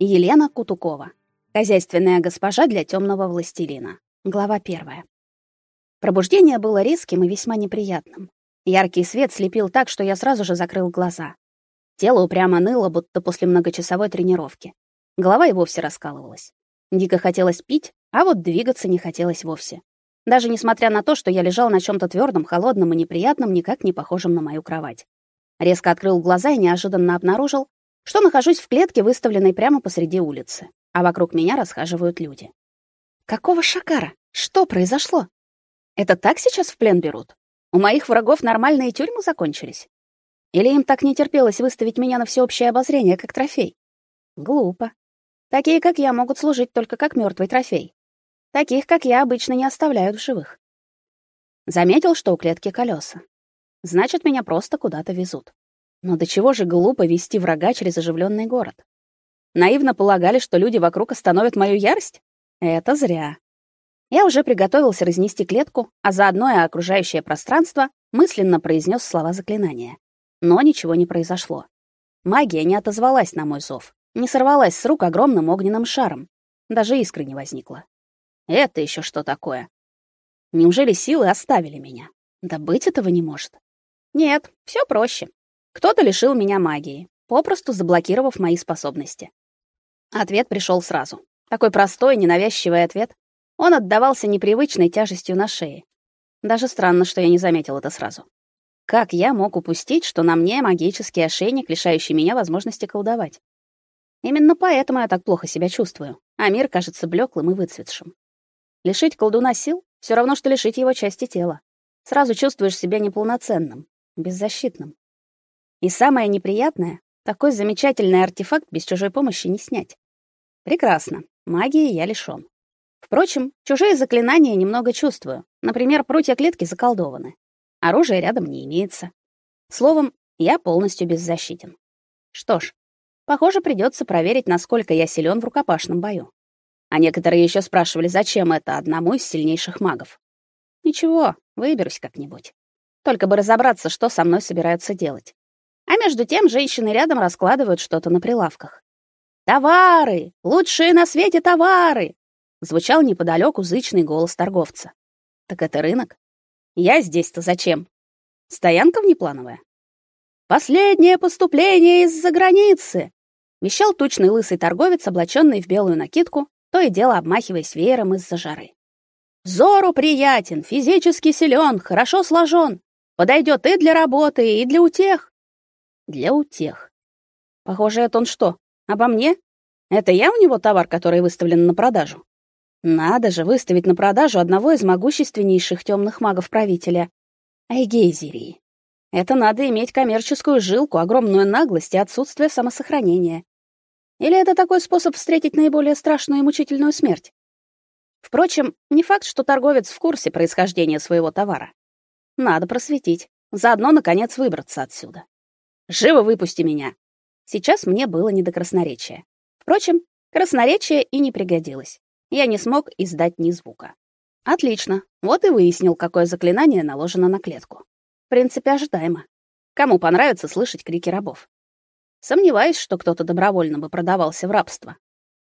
Елена Кутукова. Хозяйственная госпожа для темного властелина. Глава первая. Пробуждение было резким и весьма неприятным. Яркий свет слепил так, что я сразу же закрыл глаза. Тело упрямо ныло, будто после многочасовой тренировки. Голова и вовсе раскалывалась. Дико хотелось пить, а вот двигаться не хотелось вовсе. Даже несмотря на то, что я лежал на чем то твердом, холодном и неприятном, никак не похожем на мою кровать. Резко открыл глаза и неожиданно обнаружил, что нахожусь в клетке, выставленной прямо посреди улицы, а вокруг меня расхаживают люди. Какого шакара? Что произошло? Это так сейчас в плен берут? У моих врагов нормальные тюрьмы закончились? Или им так не терпелось выставить меня на всеобщее обозрение как трофей? Глупо. Такие, как я, могут служить только как мертвый трофей. Таких, как я, обычно не оставляют в живых. Заметил, что у клетки колеса. Значит, меня просто куда-то везут. Но до чего же глупо вести врага через оживленный город? Наивно полагали, что люди вокруг остановят мою ярость? Это зря. Я уже приготовился разнести клетку, а заодно и окружающее пространство мысленно произнес слова заклинания. Но ничего не произошло. Магия не отозвалась на мой зов, не сорвалась с рук огромным огненным шаром. Даже искры не возникло. Это еще что такое? Неужели силы оставили меня? Да быть этого не может. Нет, все проще. Кто-то лишил меня магии, попросту заблокировав мои способности. Ответ пришел сразу. Такой простой, ненавязчивый ответ. Он отдавался непривычной тяжестью на шее. Даже странно, что я не заметил это сразу. Как я мог упустить, что на мне магический ошейник, лишающий меня возможности колдовать? Именно поэтому я так плохо себя чувствую, а мир кажется блеклым и выцветшим. Лишить колдуна сил все равно что лишить его части тела. Сразу чувствуешь себя неполноценным, беззащитным. И самое неприятное, такой замечательный артефакт без чужой помощи не снять. Прекрасно. Магии я лишён. Впрочем, чужие заклинания немного чувствую. Например, прутья клетки заколдованы. Оружия рядом не имеется. Словом, я полностью беззащитен. Что ж, похоже, придется проверить, насколько я силен в рукопашном бою. А некоторые еще спрашивали, зачем это одному из сильнейших магов. Ничего, выберусь как-нибудь. Только бы разобраться, что со мной собираются делать. А между тем женщины рядом раскладывают что-то на прилавках. «Товары! Лучшие на свете товары!» Звучал неподалеку зычный голос торговца. «Так это рынок? Я здесь-то зачем? Стоянка внеплановая?» «Последнее поступление из-за границы!» Вещал тучный лысый торговец, облаченный в белую накидку, то и дело обмахиваясь веером из-за жары. «Зору приятен, физически силен, хорошо сложен. Подойдет и для работы, и для утех для утех. Похоже, это он что, обо мне? Это я у него товар, который выставлен на продажу? Надо же выставить на продажу одного из могущественнейших темных магов правителя Айгейзерии. Это надо иметь коммерческую жилку, огромную наглость и отсутствие самосохранения. Или это такой способ встретить наиболее страшную и мучительную смерть? Впрочем, не факт, что торговец в курсе происхождения своего товара. Надо просветить, заодно наконец выбраться отсюда. Живо выпусти меня. Сейчас мне было не до красноречия. Впрочем, красноречие и не пригодилось. Я не смог издать ни звука. Отлично. Вот и выяснил, какое заклинание наложено на клетку. В принципе, ожидаемо. Кому понравится слышать крики рабов? Сомневаюсь, что кто-то добровольно бы продавался в рабство.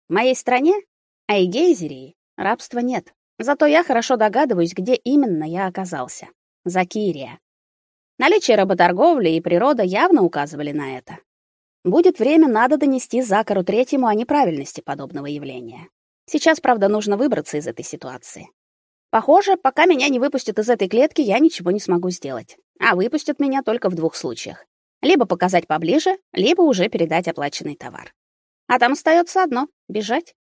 В моей стране, Айгейзерии, рабства нет. Зато я хорошо догадываюсь, где именно я оказался. Закирия. Наличие работорговли и природа явно указывали на это. Будет время, надо донести Закару Третьему о неправильности подобного явления. Сейчас, правда, нужно выбраться из этой ситуации. Похоже, пока меня не выпустят из этой клетки, я ничего не смогу сделать. А выпустят меня только в двух случаях. Либо показать поближе, либо уже передать оплаченный товар. А там остается одно — бежать.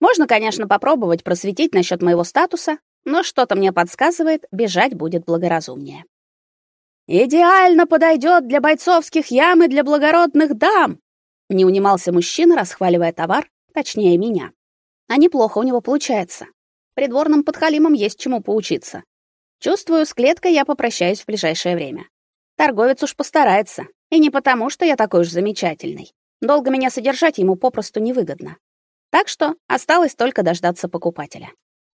Можно, конечно, попробовать просветить насчет моего статуса, но что-то мне подсказывает, бежать будет благоразумнее. Идеально подойдет для бойцовских ям и для благородных дам. Не унимался мужчина, расхваливая товар, точнее меня. А неплохо у него получается. Придворным подхалимам есть чему поучиться. Чувствую, с клеткой я попрощаюсь в ближайшее время. Торговец уж постарается, и не потому, что я такой уж замечательный. Долго меня содержать ему попросту невыгодно. Так что осталось только дождаться покупателя.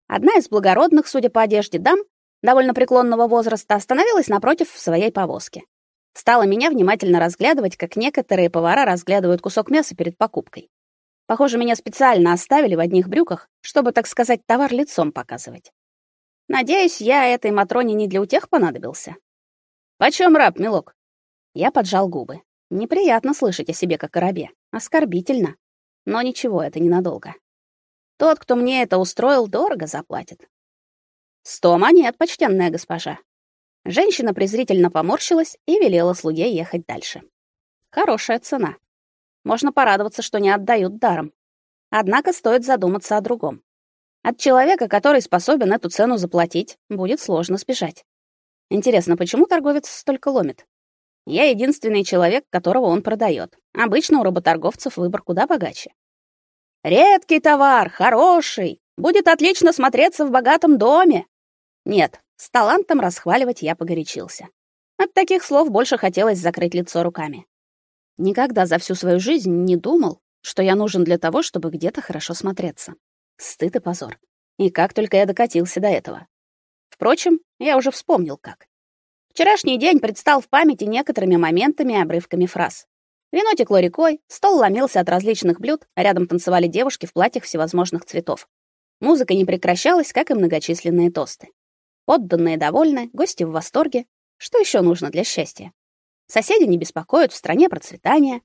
Одна из благородных, судя по одежде дам, довольно преклонного возраста, остановилась напротив в своей повозке. Стала меня внимательно разглядывать, как некоторые повара разглядывают кусок мяса перед покупкой. Похоже, меня специально оставили в одних брюках, чтобы, так сказать, товар лицом показывать. Надеюсь, я этой Матроне не для утех понадобился. Почем раб, милок? Я поджал губы. Неприятно слышать о себе как о рабе. Оскорбительно. Но ничего, это ненадолго. Тот, кто мне это устроил, дорого заплатит. Сто монет, почтенная госпожа. Женщина презрительно поморщилась и велела слуге ехать дальше. Хорошая цена. Можно порадоваться, что не отдают даром. Однако стоит задуматься о другом. От человека, который способен эту цену заплатить, будет сложно сбежать. Интересно, почему торговец столько ломит? Я единственный человек, которого он продает. Обычно у работорговцев выбор куда богаче. Редкий товар, хороший, будет отлично смотреться в богатом доме. Нет, с талантом расхваливать я погорячился. От таких слов больше хотелось закрыть лицо руками. Никогда за всю свою жизнь не думал, что я нужен для того, чтобы где-то хорошо смотреться. Стыд и позор. И как только я докатился до этого. Впрочем, я уже вспомнил как. Вчерашний день предстал в памяти некоторыми моментами и обрывками фраз. Вино текло рекой, стол ломился от различных блюд, а рядом танцевали девушки в платьях всевозможных цветов. Музыка не прекращалась, как и многочисленные тосты. Подданные довольны, гости в восторге. Что еще нужно для счастья? Соседи не беспокоят, в стране процветание.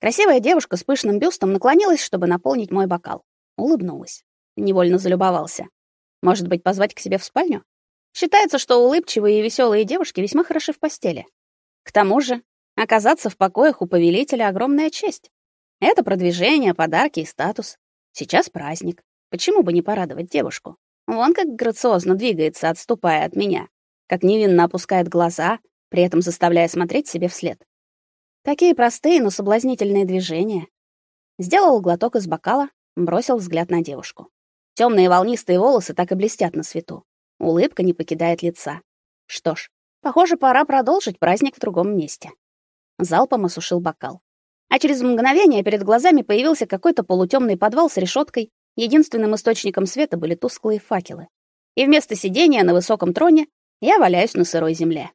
Красивая девушка с пышным бюстом наклонилась, чтобы наполнить мой бокал. Улыбнулась. Невольно залюбовался. Может быть, позвать к себе в спальню? Считается, что улыбчивые и веселые девушки весьма хороши в постели. К тому же, оказаться в покоях у повелителя огромная честь. Это продвижение, подарки и статус. Сейчас праздник. Почему бы не порадовать девушку? Вон как грациозно двигается, отступая от меня, как невинно опускает глаза, при этом заставляя смотреть себе вслед. Такие простые, но соблазнительные движения. Сделал глоток из бокала, бросил взгляд на девушку. Темные волнистые волосы так и блестят на свету. Улыбка не покидает лица. Что ж, похоже, пора продолжить праздник в другом месте. Залпом осушил бокал. А через мгновение перед глазами появился какой-то полутемный подвал с решеткой. Единственным источником света были тусклые факелы. И вместо сидения на высоком троне я валяюсь на сырой земле.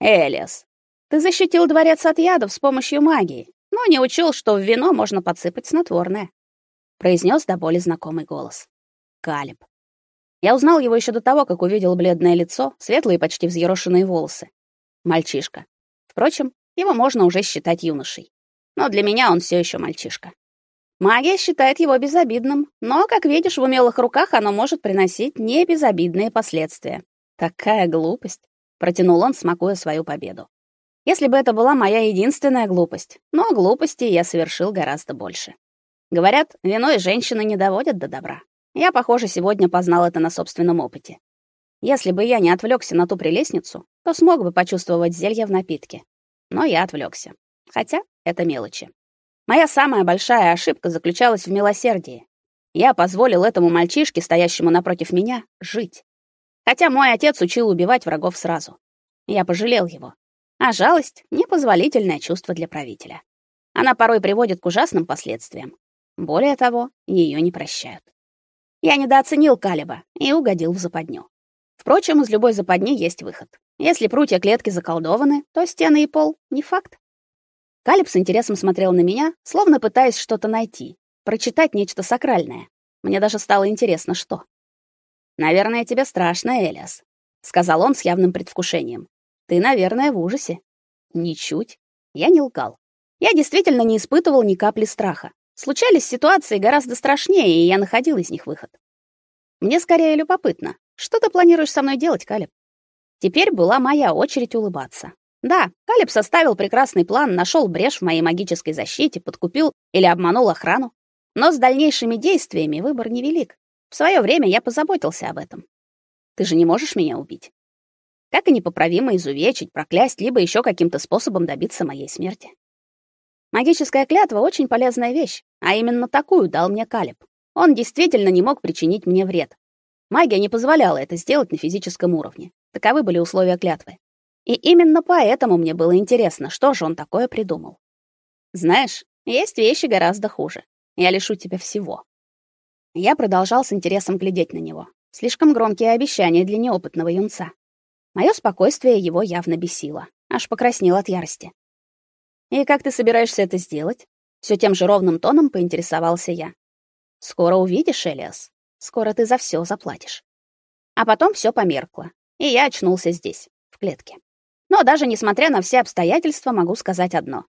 Элиас, ты защитил дворец от ядов с помощью магии, но не учел, что в вино можно подсыпать снотворное, произнес до боли знакомый голос. Калиб. Я узнал его еще до того, как увидел бледное лицо, светлые почти взъерошенные волосы. Мальчишка. Впрочем, его можно уже считать юношей. Но для меня он все еще мальчишка. Магия считает его безобидным, но, как видишь, в умелых руках оно может приносить не безобидные последствия. Такая глупость протянул он, смакуя свою победу. Если бы это была моя единственная глупость, но глупостей я совершил гораздо больше. Говорят, вино и женщины не доводят до добра. Я, похоже, сегодня познал это на собственном опыте. Если бы я не отвлекся на ту прелестницу, то смог бы почувствовать зелье в напитке. Но я отвлекся. Хотя это мелочи. Моя самая большая ошибка заключалась в милосердии. Я позволил этому мальчишке, стоящему напротив меня, жить. Хотя мой отец учил убивать врагов сразу. Я пожалел его. А жалость — непозволительное чувство для правителя. Она порой приводит к ужасным последствиям. Более того, ее не прощают. Я недооценил Калиба и угодил в западню. Впрочем, из любой западни есть выход. Если прутья клетки заколдованы, то стены и пол — не факт. Калиб с интересом смотрел на меня, словно пытаясь что-то найти, прочитать нечто сакральное. Мне даже стало интересно, что. Наверное, тебе страшно, Элиас, сказал он с явным предвкушением. Ты, наверное, в ужасе. Ничуть. Я не лгал. Я действительно не испытывал ни капли страха. Случались ситуации гораздо страшнее, и я находил из них выход. Мне скорее любопытно, что ты планируешь со мной делать, Калиб? Теперь была моя очередь улыбаться. Да, Калиб составил прекрасный план, нашел брешь в моей магической защите, подкупил или обманул охрану. Но с дальнейшими действиями выбор невелик. В свое время я позаботился об этом. Ты же не можешь меня убить. Как и непоправимо изувечить, проклясть, либо еще каким-то способом добиться моей смерти. Магическая клятва очень полезная вещь, а именно такую дал мне Калиб. Он действительно не мог причинить мне вред. Магия не позволяла это сделать на физическом уровне. Таковы были условия клятвы. И именно поэтому мне было интересно, что же он такое придумал. Знаешь, есть вещи гораздо хуже. Я лишу тебя всего. Я продолжал с интересом глядеть на него. Слишком громкие обещания для неопытного юнца. Мое спокойствие его явно бесило. Аж покраснел от ярости. «И как ты собираешься это сделать?» Все тем же ровным тоном поинтересовался я. Скоро увидишь, Элиас. Скоро ты за все заплатишь. А потом все померкло, и я очнулся здесь, в клетке. Но даже несмотря на все обстоятельства, могу сказать одно.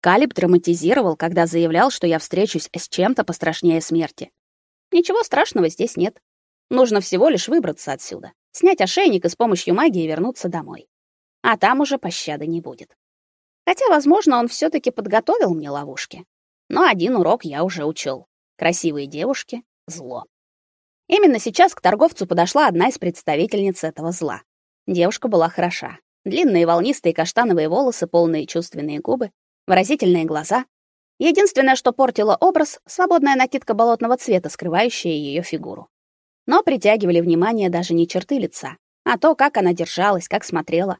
Калиб драматизировал, когда заявлял, что я встречусь с чем-то пострашнее смерти. Ничего страшного здесь нет. Нужно всего лишь выбраться отсюда, снять ошейник и с помощью магии вернуться домой. А там уже пощады не будет. Хотя, возможно, он все таки подготовил мне ловушки. Но один урок я уже учел. Красивые девушки — зло. Именно сейчас к торговцу подошла одна из представительниц этого зла. Девушка была хороша. Длинные волнистые каштановые волосы, полные чувственные губы, выразительные глаза. Единственное, что портило образ свободная накидка болотного цвета, скрывающая ее фигуру. Но притягивали внимание даже не черты лица, а то, как она держалась, как смотрела.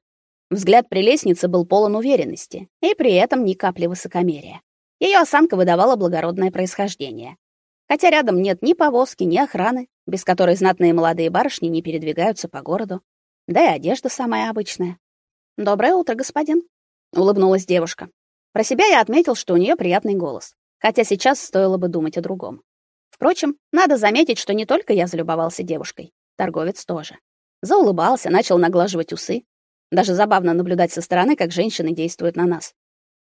Взгляд прелестницы был полон уверенности и при этом ни капли высокомерия. Ее осанка выдавала благородное происхождение. Хотя рядом нет ни повозки, ни охраны, без которой знатные молодые барышни не передвигаются по городу. Да и одежда самая обычная. «Доброе утро, господин», — улыбнулась девушка. Про себя я отметил, что у нее приятный голос, хотя сейчас стоило бы думать о другом. Впрочем, надо заметить, что не только я залюбовался девушкой, торговец тоже. Заулыбался, начал наглаживать усы. Даже забавно наблюдать со стороны, как женщины действуют на нас.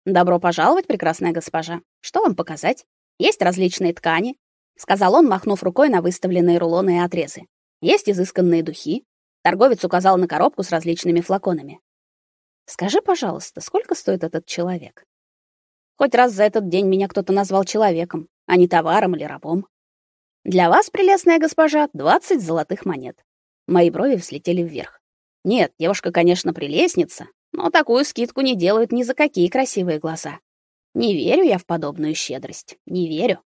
«Добро пожаловать, прекрасная госпожа. Что вам показать? Есть различные ткани, сказал он, махнув рукой на выставленные рулоны и отрезы. Есть изысканные духи. Торговец указал на коробку с различными флаконами. Скажи, пожалуйста, сколько стоит этот человек? Хоть раз за этот день меня кто-то назвал человеком, а не товаром или рабом. Для вас, прелестная госпожа, 20 золотых монет. Мои брови взлетели вверх. Нет, девушка, конечно, прелестница, но такую скидку не делают ни за какие красивые глаза. Не верю я в подобную щедрость, не верю.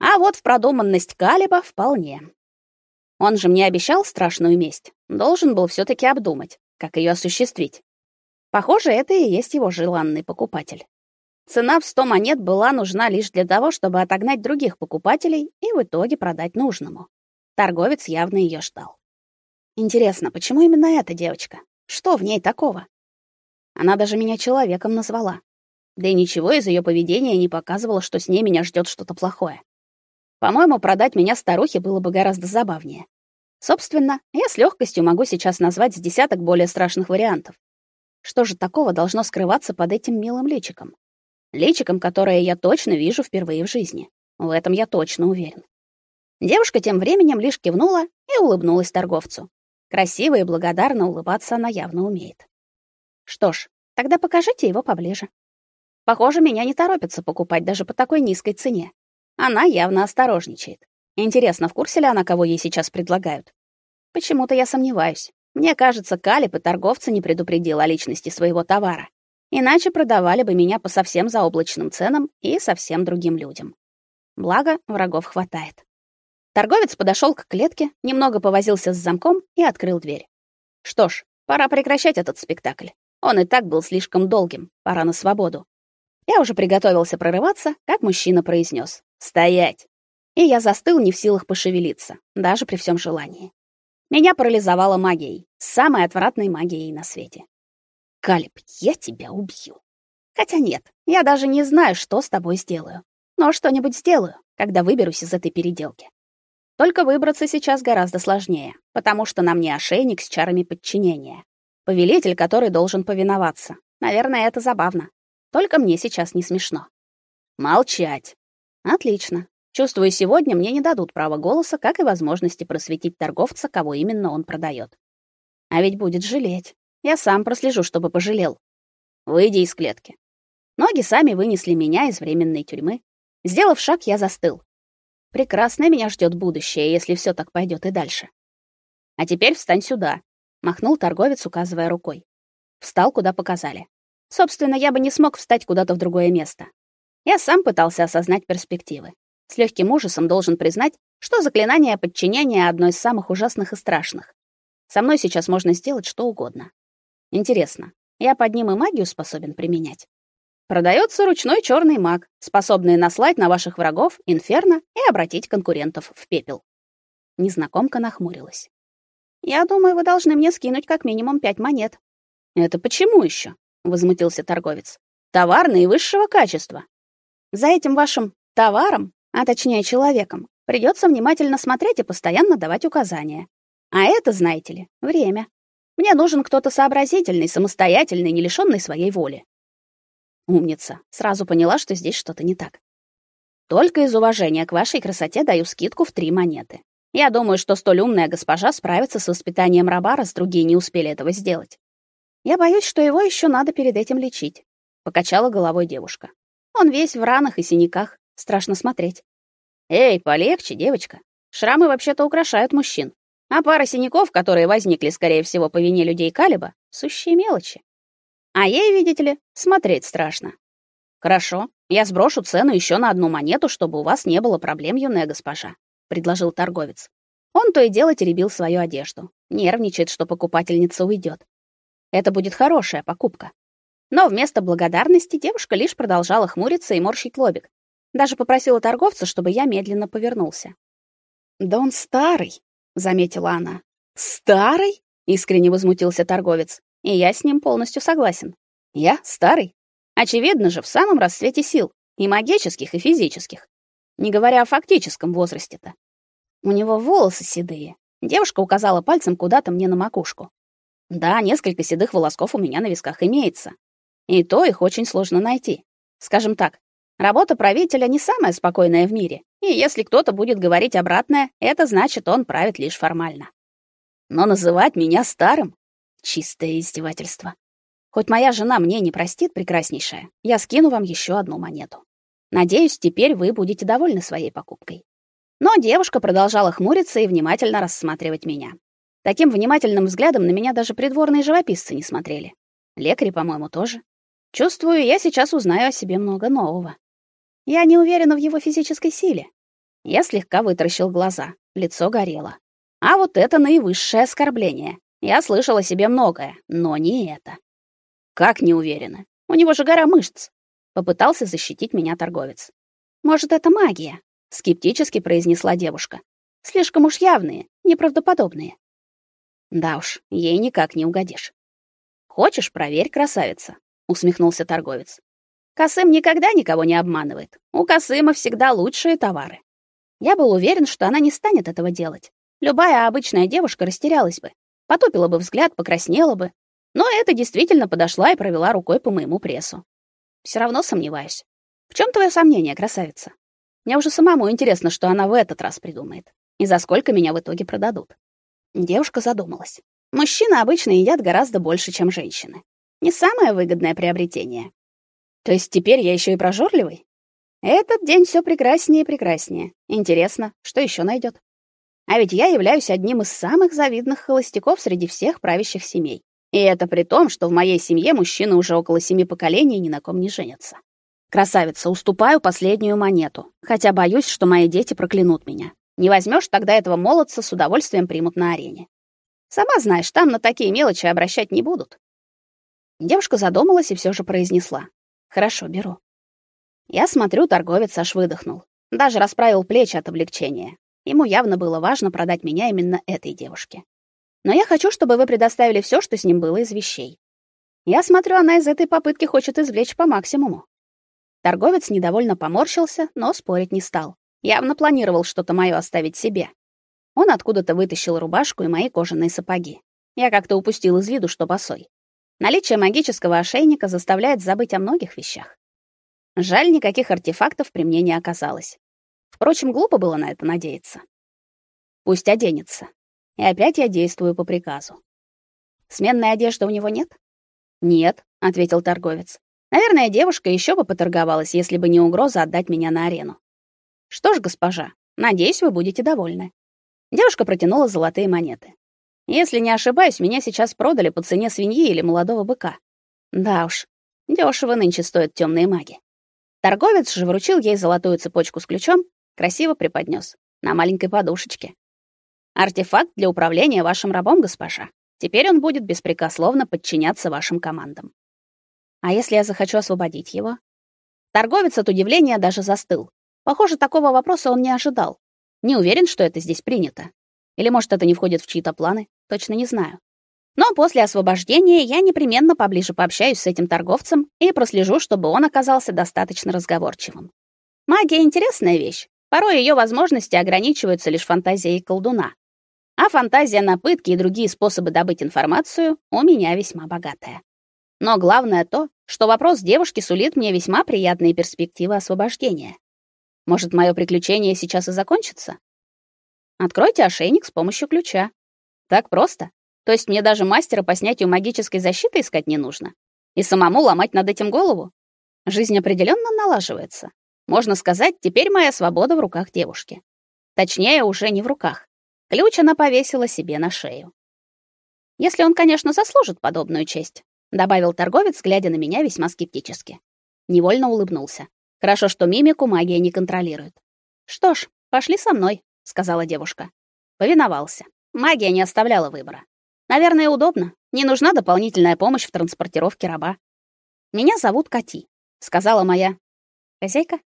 А вот в продуманность Калиба вполне. Он же мне обещал страшную месть. Должен был все таки обдумать, как ее осуществить. Похоже, это и есть его желанный покупатель. Цена в 100 монет была нужна лишь для того, чтобы отогнать других покупателей и в итоге продать нужному. Торговец явно ее ждал. Интересно, почему именно эта девочка? Что в ней такого? Она даже меня человеком назвала. Да и ничего из ее поведения не показывало, что с ней меня ждет что-то плохое. По-моему, продать меня старухе было бы гораздо забавнее. Собственно, я с легкостью могу сейчас назвать с десяток более страшных вариантов. Что же такого должно скрываться под этим милым личиком? Личиком, которое я точно вижу впервые в жизни. В этом я точно уверен. Девушка тем временем лишь кивнула и улыбнулась торговцу. Красиво и благодарно улыбаться она явно умеет. Что ж, тогда покажите его поближе. Похоже, меня не торопятся покупать даже по такой низкой цене. Она явно осторожничает. Интересно, в курсе ли она, кого ей сейчас предлагают? Почему-то я сомневаюсь. Мне кажется, Калип и торговца не предупредил о личности своего товара. Иначе продавали бы меня по совсем заоблачным ценам и совсем другим людям. Благо, врагов хватает. Торговец подошел к клетке, немного повозился с замком и открыл дверь. Что ж, пора прекращать этот спектакль. Он и так был слишком долгим, пора на свободу. Я уже приготовился прорываться, как мужчина произнес: "Стоять!" И я застыл, не в силах пошевелиться, даже при всем желании. Меня парализовала магией, самой отвратной магией на свете. Калиб, я тебя убью. Хотя нет, я даже не знаю, что с тобой сделаю. Но что-нибудь сделаю, когда выберусь из этой переделки. Только выбраться сейчас гораздо сложнее, потому что на мне ошейник с чарами подчинения. Повелитель, который должен повиноваться. Наверное, это забавно. Только мне сейчас не смешно. Молчать. Отлично. Чувствую, сегодня мне не дадут права голоса, как и возможности просветить торговца, кого именно он продает. А ведь будет жалеть. Я сам прослежу, чтобы пожалел. Выйди из клетки. Ноги сами вынесли меня из временной тюрьмы. Сделав шаг, я застыл. Прекрасное меня ждет будущее, если все так пойдет и дальше. А теперь встань сюда, махнул торговец, указывая рукой. Встал, куда показали. Собственно, я бы не смог встать куда-то в другое место. Я сам пытался осознать перспективы. С легким ужасом должен признать, что заклинание подчинения одно из самых ужасных и страшных. Со мной сейчас можно сделать что угодно. Интересно, я под ним и магию способен применять? Продается ручной черный маг, способный наслать на ваших врагов инферно и обратить конкурентов в пепел. Незнакомка нахмурилась. Я думаю, вы должны мне скинуть как минимум пять монет. Это почему еще? возмутился торговец. Товар наивысшего качества. За этим вашим товаром, а точнее человеком, придется внимательно смотреть и постоянно давать указания. А это, знаете ли, время. Мне нужен кто-то сообразительный, самостоятельный, не лишённый своей воли. Умница. Сразу поняла, что здесь что-то не так. Только из уважения к вашей красоте даю скидку в три монеты. Я думаю, что столь умная госпожа справится с воспитанием раба, раз другие не успели этого сделать. Я боюсь, что его еще надо перед этим лечить, покачала головой девушка. Он весь в ранах и синяках, страшно смотреть. Эй, полегче, девочка. Шрамы вообще-то украшают мужчин. А пара синяков, которые возникли, скорее всего, по вине людей Калиба, сущие мелочи. А ей, видите ли, смотреть страшно. Хорошо, я сброшу цену еще на одну монету, чтобы у вас не было проблем, юная госпожа предложил торговец. Он то и дело теребил свою одежду, нервничает, что покупательница уйдет. Это будет хорошая покупка. Но вместо благодарности девушка лишь продолжала хмуриться и морщить лобик. Даже попросила торговца, чтобы я медленно повернулся. "Да он старый", заметила она. "Старый?" искренне возмутился торговец. И я с ним полностью согласен. Я старый. Очевидно же, в самом расцвете сил, и магических, и физических. Не говоря о фактическом возрасте-то. У него волосы седые. Девушка указала пальцем куда-то мне на макушку. Да, несколько седых волосков у меня на висках имеется. И то их очень сложно найти. Скажем так, работа правителя не самая спокойная в мире. И если кто-то будет говорить обратное, это значит, он правит лишь формально. Но называть меня старым чистое издевательство. Хоть моя жена мне не простит, прекраснейшая, я скину вам еще одну монету. Надеюсь, теперь вы будете довольны своей покупкой. Но девушка продолжала хмуриться и внимательно рассматривать меня. Таким внимательным взглядом на меня даже придворные живописцы не смотрели. Лекари, по-моему, тоже. Чувствую, я сейчас узнаю о себе много нового. Я не уверена в его физической силе. Я слегка вытаращил глаза, лицо горело. А вот это наивысшее оскорбление. Я слышала себе многое, но не это. Как не уверена? У него же гора мышц. Попытался защитить меня торговец. Может, это магия? скептически произнесла девушка. Слишком уж явные, неправдоподобные. Да уж, ей никак не угодишь. Хочешь, проверь, красавица, усмехнулся торговец. Касым никогда никого не обманывает. У Касыма всегда лучшие товары. Я был уверен, что она не станет этого делать. Любая обычная девушка растерялась бы, потупила бы взгляд, покраснела бы. Но это действительно подошла и провела рукой по моему прессу. Все равно сомневаюсь. В чем твое сомнение, красавица? Мне уже самому интересно, что она в этот раз придумает. И за сколько меня в итоге продадут. Девушка задумалась. Мужчины обычно едят гораздо больше, чем женщины. Не самое выгодное приобретение. То есть теперь я еще и прожорливый? Этот день все прекраснее и прекраснее. Интересно, что еще найдет? А ведь я являюсь одним из самых завидных холостяков среди всех правящих семей. И это при том, что в моей семье мужчины уже около семи поколений ни на ком не женятся. Красавица, уступаю последнюю монету, хотя боюсь, что мои дети проклянут меня. Не возьмешь, тогда этого молодца с удовольствием примут на арене. Сама знаешь, там на такие мелочи обращать не будут. Девушка задумалась и все же произнесла: "Хорошо, беру". Я смотрю, торговец аж выдохнул, даже расправил плечи от облегчения. Ему явно было важно продать меня именно этой девушке. Но я хочу, чтобы вы предоставили все, что с ним было из вещей. Я смотрю, она из этой попытки хочет извлечь по максимуму. Торговец недовольно поморщился, но спорить не стал. Явно планировал что-то моё оставить себе. Он откуда-то вытащил рубашку и мои кожаные сапоги. Я как-то упустил из виду, что босой. Наличие магического ошейника заставляет забыть о многих вещах. Жаль, никаких артефактов при мне не оказалось. Впрочем, глупо было на это надеяться. Пусть оденется. И опять я действую по приказу. Сменной одежды у него нет? Нет, ответил торговец. Наверное, девушка еще бы поторговалась, если бы не угроза отдать меня на арену. Что ж, госпожа, надеюсь, вы будете довольны. Девушка протянула золотые монеты. Если не ошибаюсь, меня сейчас продали по цене свиньи или молодого быка. Да уж, дешево нынче стоят темные маги. Торговец же вручил ей золотую цепочку с ключом, красиво преподнес на маленькой подушечке. Артефакт для управления вашим рабом, госпожа. Теперь он будет беспрекословно подчиняться вашим командам. А если я захочу освободить его? Торговец от удивления даже застыл. Похоже, такого вопроса он не ожидал. Не уверен, что это здесь принято. Или, может, это не входит в чьи-то планы, точно не знаю. Но после освобождения я непременно поближе пообщаюсь с этим торговцем и прослежу, чтобы он оказался достаточно разговорчивым. Магия интересная вещь. Порой ее возможности ограничиваются лишь фантазией колдуна. А фантазия на пытки и другие способы добыть информацию у меня весьма богатая. Но главное то, что вопрос девушки сулит мне весьма приятные перспективы освобождения. Может, мое приключение сейчас и закончится? Откройте ошейник с помощью ключа. Так просто. То есть мне даже мастера по снятию магической защиты искать не нужно. И самому ломать над этим голову. Жизнь определенно налаживается. Можно сказать, теперь моя свобода в руках девушки. Точнее, уже не в руках. Ключ она повесила себе на шею. Если он, конечно, заслужит подобную честь, добавил торговец, глядя на меня весьма скептически. Невольно улыбнулся. Хорошо, что мимику магия не контролирует. Что ж, пошли со мной, сказала девушка. Повиновался. Магия не оставляла выбора. Наверное, удобно. Не нужна дополнительная помощь в транспортировке раба. Меня зовут Кати, сказала моя хозяйка,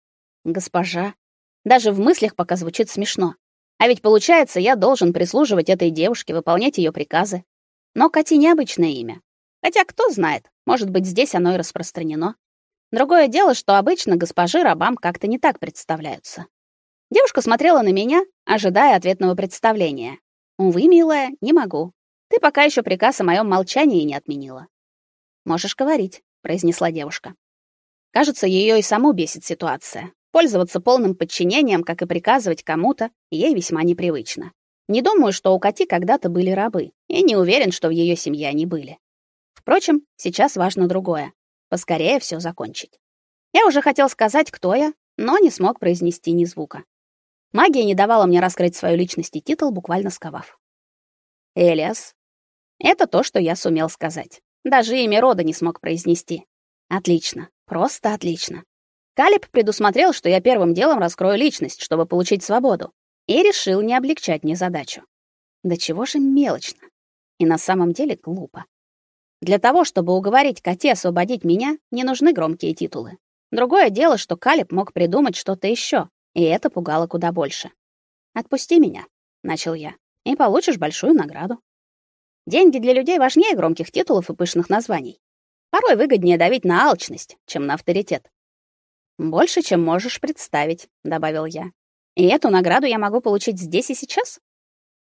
госпожа. Даже в мыслях пока звучит смешно. А ведь получается, я должен прислуживать этой девушке, выполнять ее приказы. Но Кати необычное имя. Хотя кто знает, может быть, здесь оно и распространено. Другое дело, что обычно госпожи рабам как-то не так представляются. Девушка смотрела на меня, ожидая ответного представления. Увы, милая, не могу. Ты пока еще приказ о моем молчании не отменила. Можешь говорить, произнесла девушка. Кажется, ее и саму бесит ситуация. Пользоваться полным подчинением, как и приказывать кому-то, ей весьма непривычно. Не думаю, что у Кати когда-то были рабы, и не уверен, что в ее семье они были. Впрочем, сейчас важно другое поскорее все закончить. Я уже хотел сказать, кто я, но не смог произнести ни звука. Магия не давала мне раскрыть свою личность и титул, буквально сковав. Элиас. Это то, что я сумел сказать. Даже имя рода не смог произнести. Отлично, просто отлично. Калиб предусмотрел, что я первым делом раскрою личность, чтобы получить свободу, и решил не облегчать мне задачу. Да чего же мелочно. И на самом деле глупо. Для того, чтобы уговорить Коте освободить меня, не нужны громкие титулы. Другое дело, что Калиб мог придумать что-то еще, и это пугало куда больше. «Отпусти меня», — начал я, — «и получишь большую награду». Деньги для людей важнее громких титулов и пышных названий. Порой выгоднее давить на алчность, чем на авторитет. «Больше, чем можешь представить», — добавил я. «И эту награду я могу получить здесь и сейчас?»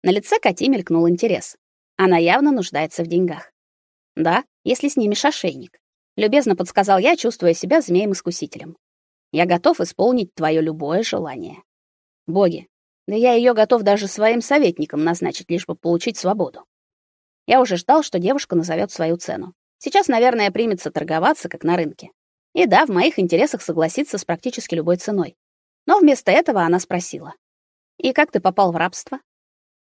На лице Кати мелькнул интерес. Она явно нуждается в деньгах. Да, если снимешь ошейник. Любезно подсказал я, чувствуя себя змеем-искусителем. Я готов исполнить твое любое желание. Боги, да я ее готов даже своим советником назначить, лишь бы получить свободу. Я уже ждал, что девушка назовет свою цену. Сейчас, наверное, примется торговаться, как на рынке. И да, в моих интересах согласиться с практически любой ценой. Но вместо этого она спросила: "И как ты попал в рабство?"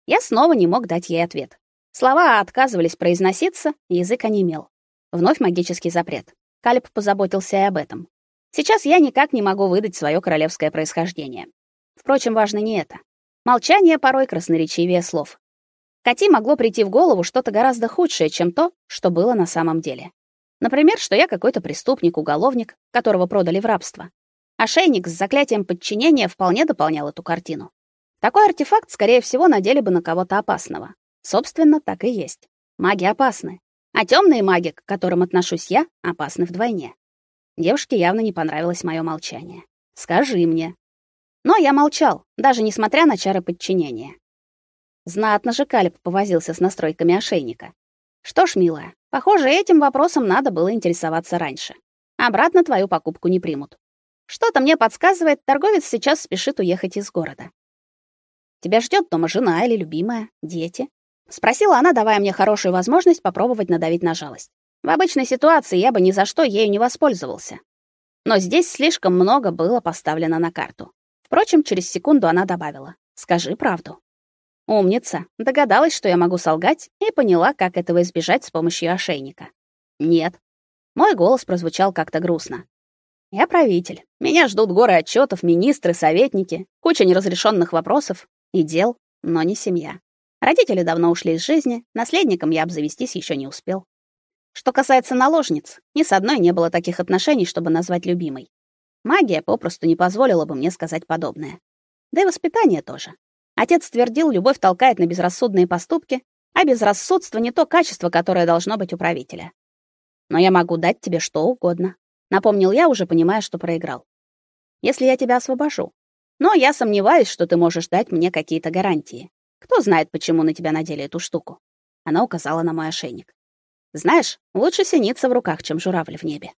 Я снова не мог дать ей ответ. Слова отказывались произноситься, язык онемел. Вновь магический запрет. Калиб позаботился и об этом. Сейчас я никак не могу выдать свое королевское происхождение. Впрочем, важно не это. Молчание порой красноречивее слов. Кати могло прийти в голову что-то гораздо худшее, чем то, что было на самом деле. Например, что я какой-то преступник, уголовник, которого продали в рабство. Ошейник с заклятием подчинения вполне дополнял эту картину. Такой артефакт, скорее всего, надели бы на кого-то опасного. Собственно, так и есть. Маги опасны, а темные маги, к которым отношусь я, опасны вдвойне. Девушке явно не понравилось мое молчание. Скажи мне. Но я молчал, даже несмотря на чары подчинения. Знатно же Калиб повозился с настройками ошейника. Что ж, милая, похоже, этим вопросом надо было интересоваться раньше. Обратно твою покупку не примут. Что-то мне подсказывает, торговец сейчас спешит уехать из города. Тебя ждет дома жена или любимая, дети. Спросила она, давая мне хорошую возможность попробовать надавить на жалость. В обычной ситуации я бы ни за что ею не воспользовался. Но здесь слишком много было поставлено на карту. Впрочем, через секунду она добавила: "Скажи правду". Умница. Догадалась, что я могу солгать, и поняла, как этого избежать с помощью ошейника. Нет. Мой голос прозвучал как-то грустно. Я правитель. Меня ждут горы отчетов, министры, советники, куча неразрешенных вопросов и дел, но не семья. Родители давно ушли из жизни, наследником я обзавестись еще не успел. Что касается наложниц, ни с одной не было таких отношений, чтобы назвать любимой. Магия попросту не позволила бы мне сказать подобное. Да и воспитание тоже. Отец твердил, любовь толкает на безрассудные поступки, а безрассудство не то качество, которое должно быть у правителя. Но я могу дать тебе что угодно, напомнил я, уже понимая, что проиграл. если я тебя освобожу. Но я сомневаюсь, что ты можешь дать мне какие-то гарантии. Кто знает, почему на тебя надели эту штуку. Она указала на мой ошейник. Знаешь, лучше синица в руках, чем журавль в небе.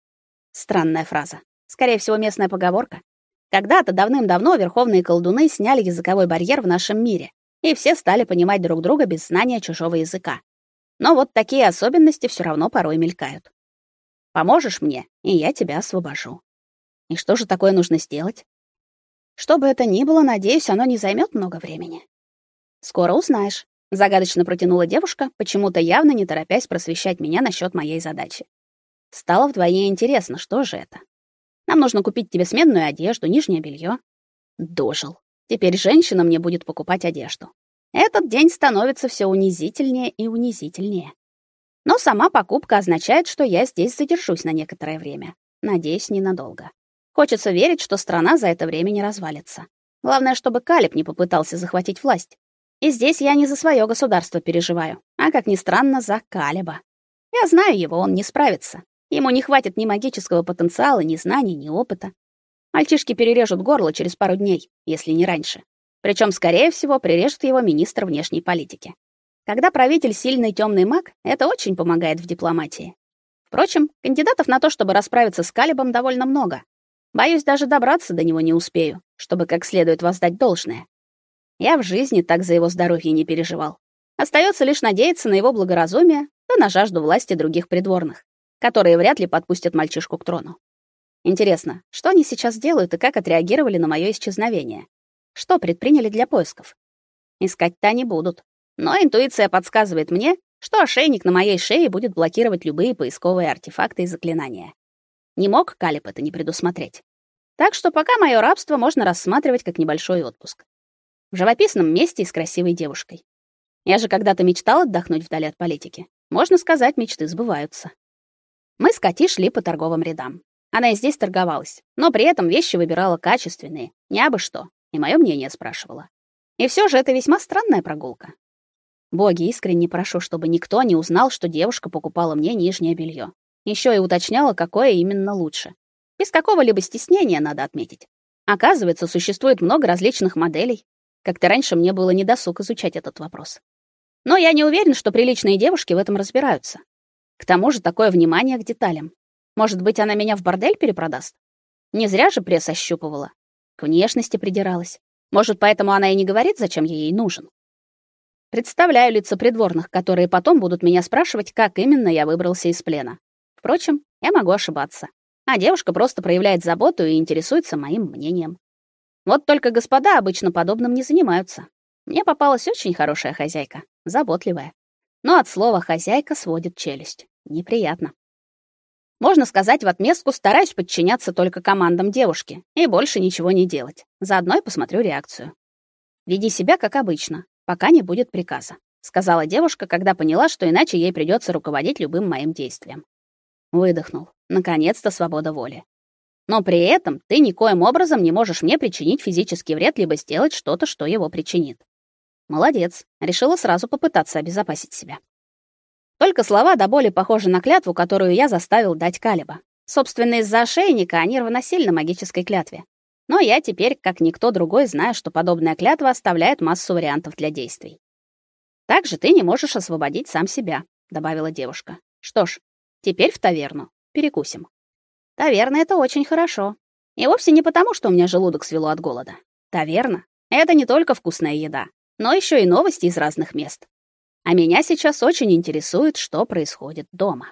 Странная фраза. Скорее всего, местная поговорка. Когда-то давным-давно верховные колдуны сняли языковой барьер в нашем мире, и все стали понимать друг друга без знания чужого языка. Но вот такие особенности все равно порой мелькают. Поможешь мне, и я тебя освобожу. И что же такое нужно сделать? Что бы это ни было, надеюсь, оно не займет много времени. Скоро узнаешь, загадочно протянула девушка, почему-то явно не торопясь просвещать меня насчет моей задачи. Стало вдвойне интересно, что же это. Нам нужно купить тебе сменную одежду, нижнее белье. Дожил. Теперь женщина мне будет покупать одежду. Этот день становится все унизительнее и унизительнее. Но сама покупка означает, что я здесь задержусь на некоторое время. Надеюсь, ненадолго. Хочется верить, что страна за это время не развалится. Главное, чтобы Калиб не попытался захватить власть. И здесь я не за свое государство переживаю, а, как ни странно, за Калиба. Я знаю его, он не справится. Ему не хватит ни магического потенциала, ни знаний, ни опыта. Мальчишки перережут горло через пару дней, если не раньше. Причем, скорее всего, прирежет его министр внешней политики. Когда правитель сильный темный маг, это очень помогает в дипломатии. Впрочем, кандидатов на то, чтобы расправиться с Калибом, довольно много. Боюсь, даже добраться до него не успею, чтобы как следует воздать должное. Я в жизни так за его здоровье не переживал. Остается лишь надеяться на его благоразумие да на жажду власти других придворных, которые вряд ли подпустят мальчишку к трону. Интересно, что они сейчас делают и как отреагировали на мое исчезновение? Что предприняли для поисков? Искать-то они будут. Но интуиция подсказывает мне, что ошейник на моей шее будет блокировать любые поисковые артефакты и заклинания. Не мог Калип это не предусмотреть. Так что пока мое рабство можно рассматривать как небольшой отпуск в живописном месте и с красивой девушкой. Я же когда-то мечтал отдохнуть вдали от политики. Можно сказать, мечты сбываются. Мы с Кати шли по торговым рядам. Она и здесь торговалась, но при этом вещи выбирала качественные, не абы что, и мое мнение спрашивала. И все же это весьма странная прогулка. Боги, искренне прошу, чтобы никто не узнал, что девушка покупала мне нижнее белье. Еще и уточняла, какое именно лучше. Без какого-либо стеснения, надо отметить. Оказывается, существует много различных моделей, как-то раньше мне было недосуг изучать этот вопрос. Но я не уверен, что приличные девушки в этом разбираются. К тому же такое внимание к деталям. Может быть, она меня в бордель перепродаст? Не зря же пресс ощупывала. К внешности придиралась. Может, поэтому она и не говорит, зачем я ей нужен. Представляю лица придворных, которые потом будут меня спрашивать, как именно я выбрался из плена. Впрочем, я могу ошибаться. А девушка просто проявляет заботу и интересуется моим мнением. Вот только господа обычно подобным не занимаются. Мне попалась очень хорошая хозяйка, заботливая. Но от слова хозяйка сводит челюсть. Неприятно. Можно сказать, в отместку стараюсь подчиняться только командам девушки и больше ничего не делать. Заодно и посмотрю реакцию. Веди себя как обычно, пока не будет приказа, сказала девушка, когда поняла, что иначе ей придется руководить любым моим действием. Выдохнул. Наконец-то свобода воли. Но при этом ты никоим образом не можешь мне причинить физический вред либо сделать что-то, что его причинит. Молодец. Решила сразу попытаться обезопасить себя. Только слова до боли похожи на клятву, которую я заставил дать Калиба. Собственно, из-за ошейника они равносильны магической клятве. Но я теперь, как никто другой, знаю, что подобная клятва оставляет массу вариантов для действий. Также ты не можешь освободить сам себя, добавила девушка. Что ж, теперь в таверну. Перекусим. Таверна — это очень хорошо. И вовсе не потому, что у меня желудок свело от голода. Таверна — это не только вкусная еда, но еще и новости из разных мест. А меня сейчас очень интересует, что происходит дома.